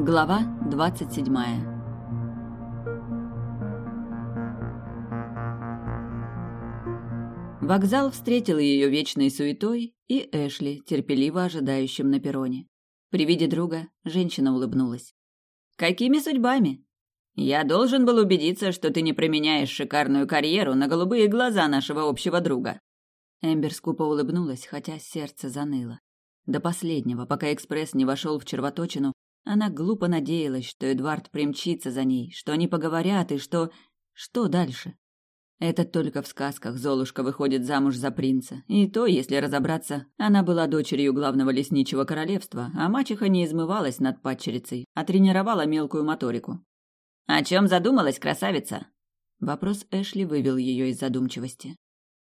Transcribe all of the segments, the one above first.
Глава двадцать седьмая Вокзал встретил ее вечной суетой и Эшли, терпеливо ожидающим на перроне. При виде друга женщина улыбнулась. «Какими судьбами? Я должен был убедиться, что ты не променяешь шикарную карьеру на голубые глаза нашего общего друга». Эмбер скупо улыбнулась, хотя сердце заныло. До последнего, пока экспресс не вошел в червоточину, она глупо надеялась, что Эдвард примчится за ней, что они поговорят и что... Что дальше? Это только в сказках Золушка выходит замуж за принца. И то, если разобраться, она была дочерью главного лесничего королевства, а мачеха не измывалась над падчерицей, а тренировала мелкую моторику. «О чем задумалась красавица?» Вопрос Эшли вывел ее из задумчивости.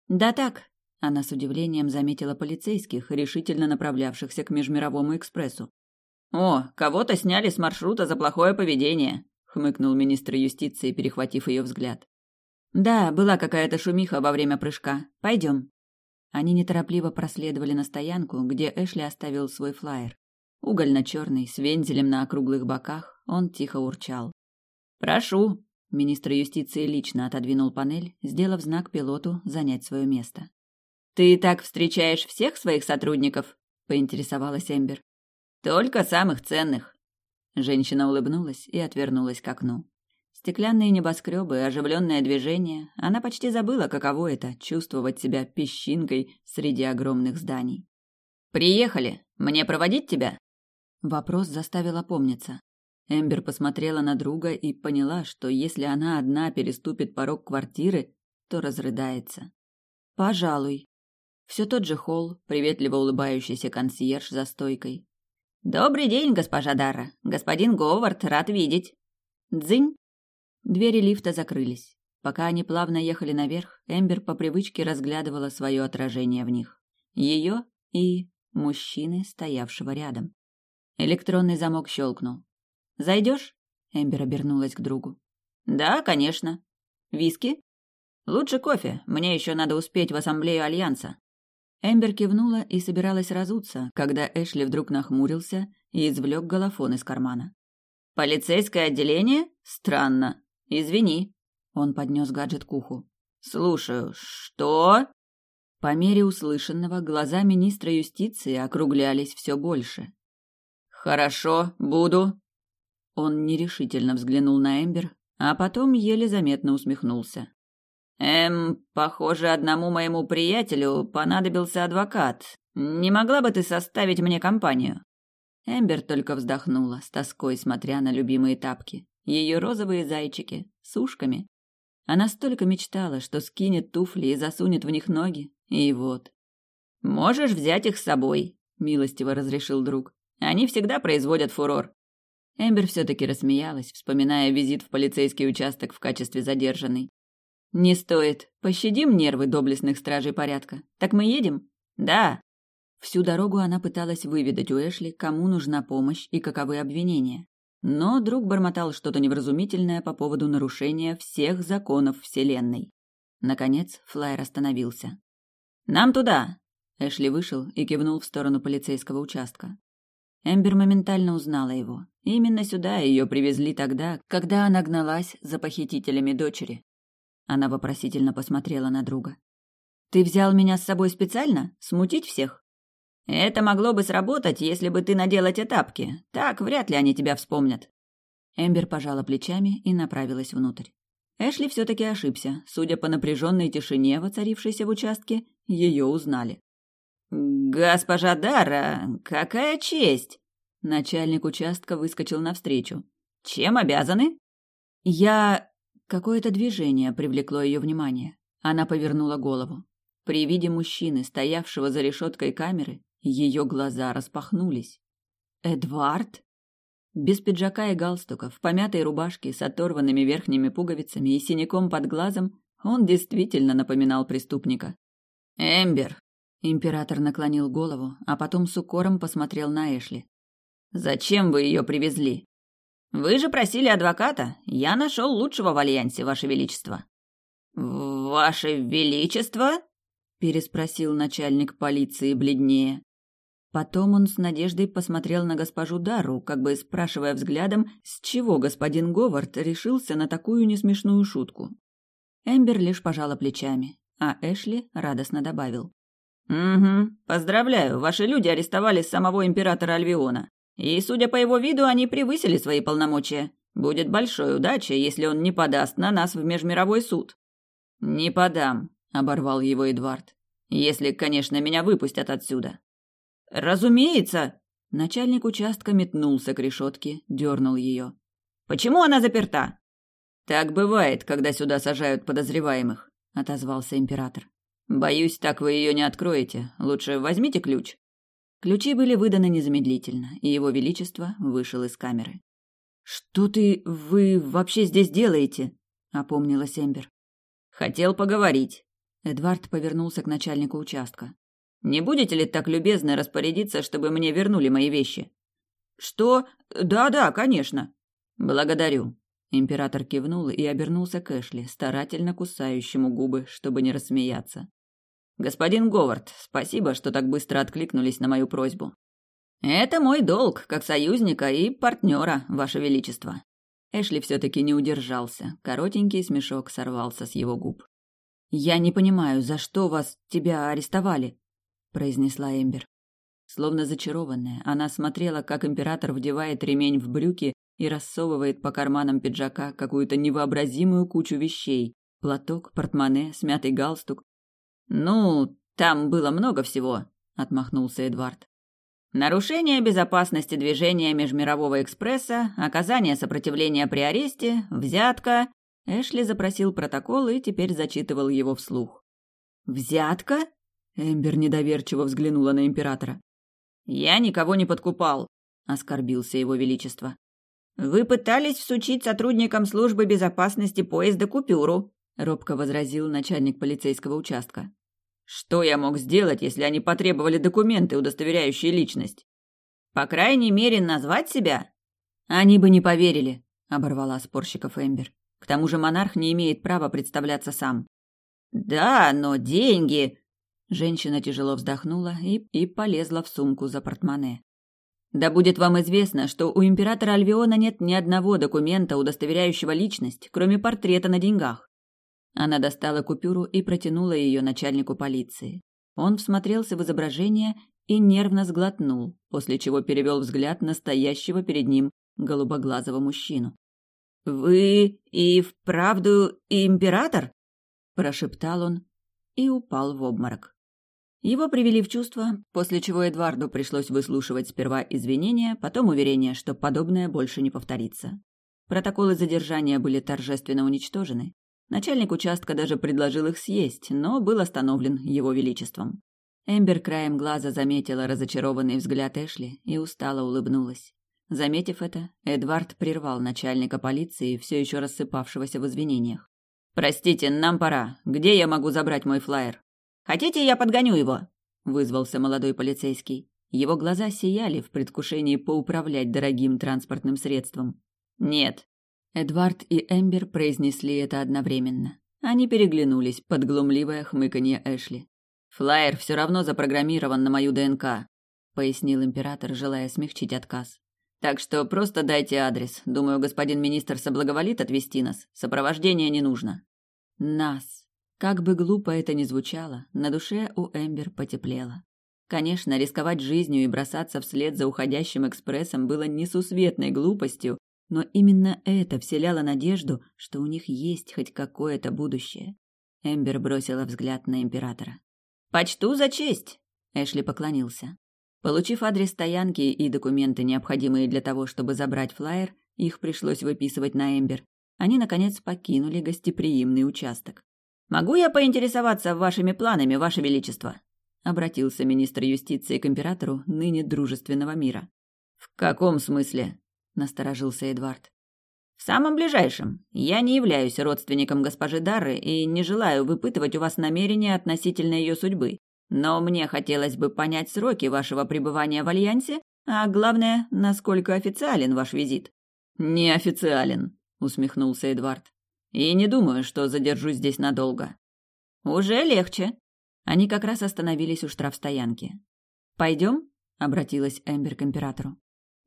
«Да так», — она с удивлением заметила полицейских, решительно направлявшихся к Межмировому экспрессу. «О, кого-то сняли с маршрута за плохое поведение», — хмыкнул министр юстиции, перехватив ее взгляд. «Да, была какая-то шумиха во время прыжка. Пойдем». Они неторопливо проследовали на стоянку, где Эшли оставил свой флаер. Угольно-черный, с вензелем на округлых боках, он тихо урчал. «Прошу!» – министр юстиции лично отодвинул панель, сделав знак пилоту занять свое место. «Ты так встречаешь всех своих сотрудников?» – поинтересовалась Эмбер. «Только самых ценных». Женщина улыбнулась и отвернулась к окну. Стеклянные небоскребы, оживленное движение, она почти забыла, каково это – чувствовать себя песчинкой среди огромных зданий. «Приехали! Мне проводить тебя?» Вопрос заставил опомниться. Эмбер посмотрела на друга и поняла, что если она одна переступит порог квартиры, то разрыдается. «Пожалуй». Все тот же холл, приветливо улыбающийся консьерж за стойкой. «Добрый день, госпожа Дара. Господин Говард, рад видеть». «Дзынь». Двери лифта закрылись. Пока они плавно ехали наверх, Эмбер по привычке разглядывала свое отражение в них. Ее и мужчины, стоявшего рядом. Электронный замок щелкнул. Зайдешь? Эмбер обернулась к другу. Да, конечно. Виски? Лучше кофе. Мне еще надо успеть в ассамблею альянса. Эмбер кивнула и собиралась разуться, когда Эшли вдруг нахмурился и извлек голофон из кармана. Полицейское отделение? Странно. Извини. Он поднес гаджет к уху. Слушаю. Что? По мере услышанного глаза министра юстиции округлялись все больше. Хорошо, буду. Он нерешительно взглянул на Эмбер, а потом еле заметно усмехнулся. «Эм, похоже, одному моему приятелю понадобился адвокат. Не могла бы ты составить мне компанию?» Эмбер только вздохнула, с тоской смотря на любимые тапки. Ее розовые зайчики, с ушками. Она столько мечтала, что скинет туфли и засунет в них ноги. И вот. «Можешь взять их с собой», — милостиво разрешил друг. «Они всегда производят фурор. Эмбер все-таки рассмеялась, вспоминая визит в полицейский участок в качестве задержанной. «Не стоит. Пощадим нервы доблестных стражей порядка. Так мы едем?» «Да». Всю дорогу она пыталась выведать у Эшли, кому нужна помощь и каковы обвинения. Но друг бормотал что-то невразумительное по поводу нарушения всех законов Вселенной. Наконец флайер остановился. «Нам туда!» Эшли вышел и кивнул в сторону полицейского участка. Эмбер моментально узнала его. Именно сюда ее привезли тогда, когда она гналась за похитителями дочери. Она вопросительно посмотрела на друга. «Ты взял меня с собой специально? Смутить всех?» «Это могло бы сработать, если бы ты надела те тапки. Так вряд ли они тебя вспомнят». Эмбер пожала плечами и направилась внутрь. Эшли все-таки ошибся. Судя по напряженной тишине, воцарившейся в участке, ее узнали. «Госпожа Дара, какая честь!» Начальник участка выскочил навстречу. «Чем обязаны?» «Я...» Какое-то движение привлекло ее внимание. Она повернула голову. При виде мужчины, стоявшего за решеткой камеры, ее глаза распахнулись. «Эдвард?» Без пиджака и галстука, в помятой рубашке с оторванными верхними пуговицами и синяком под глазом, он действительно напоминал преступника. «Эмбер!» Император наклонил голову, а потом с укором посмотрел на Эшли. Зачем вы ее привезли? Вы же просили адвоката. Я нашел лучшего в альянсе, ваше величество. Ваше величество? переспросил начальник полиции бледнее. Потом он с надеждой посмотрел на госпожу Дару, как бы спрашивая взглядом, с чего господин Говард решился на такую несмешную шутку. Эмбер лишь пожала плечами, а Эшли радостно добавил. «Угу, поздравляю, ваши люди арестовали самого императора Альвиона. И, судя по его виду, они превысили свои полномочия. Будет большой удачей, если он не подаст на нас в межмировой суд». «Не подам», — оборвал его Эдвард. «Если, конечно, меня выпустят отсюда». «Разумеется!» Начальник участка метнулся к решетке, дернул ее. «Почему она заперта?» «Так бывает, когда сюда сажают подозреваемых», — отозвался император. «Боюсь, так вы ее не откроете. Лучше возьмите ключ». Ключи были выданы незамедлительно, и его величество вышел из камеры. «Что ты... вы вообще здесь делаете?» — опомнилась Эмбер. «Хотел поговорить». Эдвард повернулся к начальнику участка. Не будете ли так любезны распорядиться, чтобы мне вернули мои вещи? Что? Да-да, конечно. Благодарю. Император кивнул и обернулся к Эшли, старательно кусающему губы, чтобы не рассмеяться. Господин Говард, спасибо, что так быстро откликнулись на мою просьбу. Это мой долг, как союзника и партнера, ваше величество. Эшли все-таки не удержался. Коротенький смешок сорвался с его губ. Я не понимаю, за что вас тебя арестовали? произнесла Эмбер. Словно зачарованная, она смотрела, как император вдевает ремень в брюки и рассовывает по карманам пиджака какую-то невообразимую кучу вещей: платок, портмоне, смятый галстук. Ну, там было много всего, отмахнулся Эдвард. Нарушение безопасности движения межмирового экспресса, оказание сопротивления при аресте, взятка. Эшли запросил протокол и теперь зачитывал его вслух. Взятка? Эмбер недоверчиво взглянула на императора. «Я никого не подкупал», — оскорбился его величество. «Вы пытались всучить сотрудникам службы безопасности поезда купюру», — робко возразил начальник полицейского участка. «Что я мог сделать, если они потребовали документы, удостоверяющие личность?» «По крайней мере, назвать себя?» «Они бы не поверили», — оборвала спорщиков Эмбер. «К тому же монарх не имеет права представляться сам». «Да, но деньги...» Женщина тяжело вздохнула и, и полезла в сумку за портмоне. Да будет вам известно, что у императора Альвиона нет ни одного документа, удостоверяющего личность, кроме портрета на деньгах. Она достала купюру и протянула ее начальнику полиции. Он всмотрелся в изображение и нервно сглотнул, после чего перевел взгляд настоящего перед ним голубоглазого мужчину. «Вы и вправду император?» – прошептал он и упал в обморок. Его привели в чувство, после чего Эдварду пришлось выслушивать сперва извинения, потом уверение, что подобное больше не повторится. Протоколы задержания были торжественно уничтожены. Начальник участка даже предложил их съесть, но был остановлен его величеством. Эмбер краем глаза заметила разочарованный взгляд Эшли и устало улыбнулась. Заметив это, Эдвард прервал начальника полиции, все еще рассыпавшегося в извинениях. «Простите, нам пора. Где я могу забрать мой флаер?» Хотите, я подгоню его?» – вызвался молодой полицейский. Его глаза сияли в предвкушении поуправлять дорогим транспортным средством. «Нет». Эдвард и Эмбер произнесли это одновременно. Они переглянулись под глумливое хмыканье Эшли. «Флайер все равно запрограммирован на мою ДНК», – пояснил император, желая смягчить отказ. «Так что просто дайте адрес. Думаю, господин министр соблаговолит отвезти нас. Сопровождения не нужно». «Нас», как бы глупо это ни звучало, на душе у Эмбер потеплело. Конечно, рисковать жизнью и бросаться вслед за уходящим экспрессом было несусветной глупостью, но именно это вселяло надежду, что у них есть хоть какое-то будущее. Эмбер бросила взгляд на императора. «Почту за честь!» – Эшли поклонился. Получив адрес стоянки и документы, необходимые для того, чтобы забрать флаер, их пришлось выписывать на Эмбер. Они, наконец, покинули гостеприимный участок. «Могу я поинтересоваться вашими планами, ваше величество?» — обратился министр юстиции к императору ныне дружественного мира. «В каком смысле?» — насторожился Эдвард. «В самом ближайшем. Я не являюсь родственником госпожи Дары и не желаю выпытывать у вас намерения относительно ее судьбы. Но мне хотелось бы понять сроки вашего пребывания в Альянсе, а главное, насколько официален ваш визит». «Неофициален», — усмехнулся Эдвард. И не думаю, что задержусь здесь надолго. Уже легче. Они как раз остановились у штрафстоянки. Пойдем? обратилась Эмбер к императору.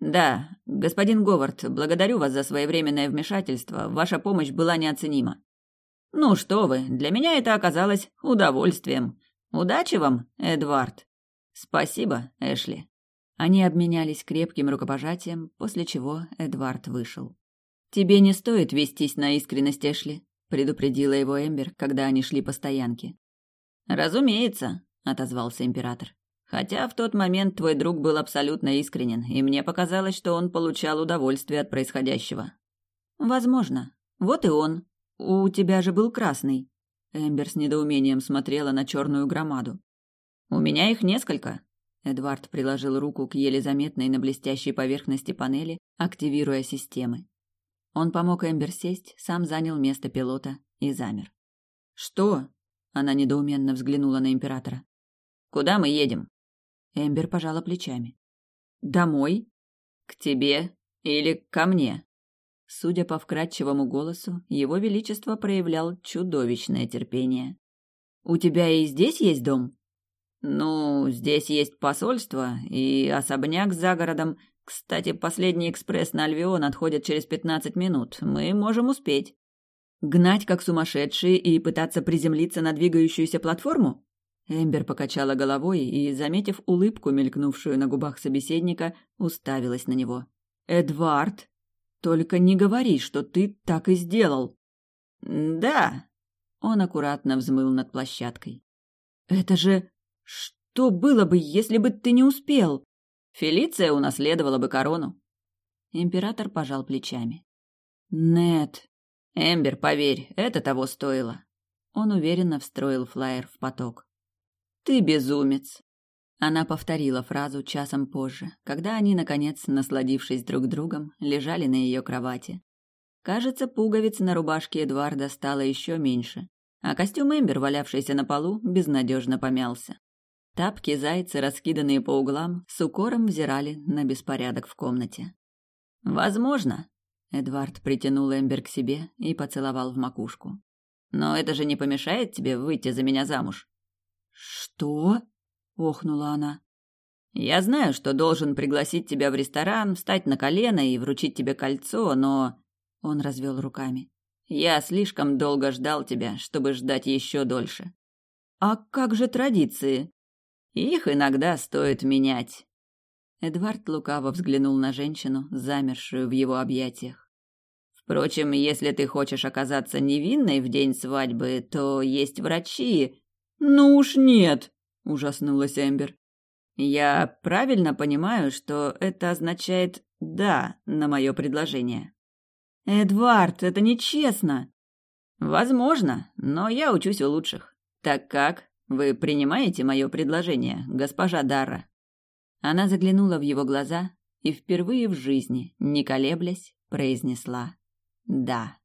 Да, господин Говард, благодарю вас за своевременное вмешательство. Ваша помощь была неоценима. Ну что вы, для меня это оказалось удовольствием. Удачи вам, Эдвард. Спасибо, Эшли. Они обменялись крепким рукопожатием, после чего Эдвард вышел. Тебе не стоит вестись на искренность, Эшли, предупредила его Эмбер, когда они шли по стоянке. Разумеется, отозвался император. Хотя в тот момент твой друг был абсолютно искренен, и мне показалось, что он получал удовольствие от происходящего. Возможно. Вот и он. У тебя же был красный. Эмбер с недоумением смотрела на черную громаду. У меня их несколько. Эдвард приложил руку к еле заметной на блестящей поверхности панели, активируя системы. Он помог Эмбер сесть, сам занял место пилота и замер. Что? Она недоуменно взглянула на императора. Куда мы едем? Эмбер пожала плечами. Домой? К тебе или ко мне? Судя по вкрадчивому голосу, его величество проявлял чудовищное терпение. У тебя и здесь есть дом? Ну, здесь есть посольство и особняк за городом. Кстати, последний экспресс на Альвион отходит через пятнадцать минут. Мы можем успеть. Гнать как сумасшедшие и пытаться приземлиться на двигающуюся платформу? Эмбер покачала головой и, заметив улыбку, мелькнувшую на губах собеседника, уставилась на него. «Эдвард, только не говори, что ты так и сделал!» «Да!» Он аккуратно взмыл над площадкой. «Это же... Что было бы, если бы ты не успел?» «Фелиция унаследовала бы корону». Император пожал плечами. «Нет». «Эмбер, поверь, это того стоило». Он уверенно встроил флаер в поток. Ты безумец. Она повторила фразу часом позже, когда они наконец, насладившись друг другом, лежали на ее кровати. Кажется, пуговиц на рубашке Эдварда стало еще меньше, а костюм Эмбер, валявшийся на полу, безнадежно помялся. Тапки зайцы, раскиданные по углам, с укором взирали на беспорядок в комнате. Возможно, Эдвард притянул Эмбер к себе и поцеловал в макушку. Но это же не помешает тебе выйти за меня замуж. «Что?» — охнула она. «Я знаю, что должен пригласить тебя в ресторан, встать на колено и вручить тебе кольцо, но...» Он развел руками. «Я слишком долго ждал тебя, чтобы ждать еще дольше». «А как же традиции?» «Их иногда стоит менять». Эдвард лукаво взглянул на женщину, замершую в его объятиях. «Впрочем, если ты хочешь оказаться невинной в день свадьбы, то есть врачи, «Ну уж нет!» – ужаснулась Эмбер. «Я правильно понимаю, что это означает «да» на мое предложение?» «Эдвард, это нечестно!» «Возможно, но я учусь у лучших. Так как? Вы принимаете мое предложение, госпожа Дарра?» Она заглянула в его глаза и впервые в жизни, не колеблясь, произнесла «да».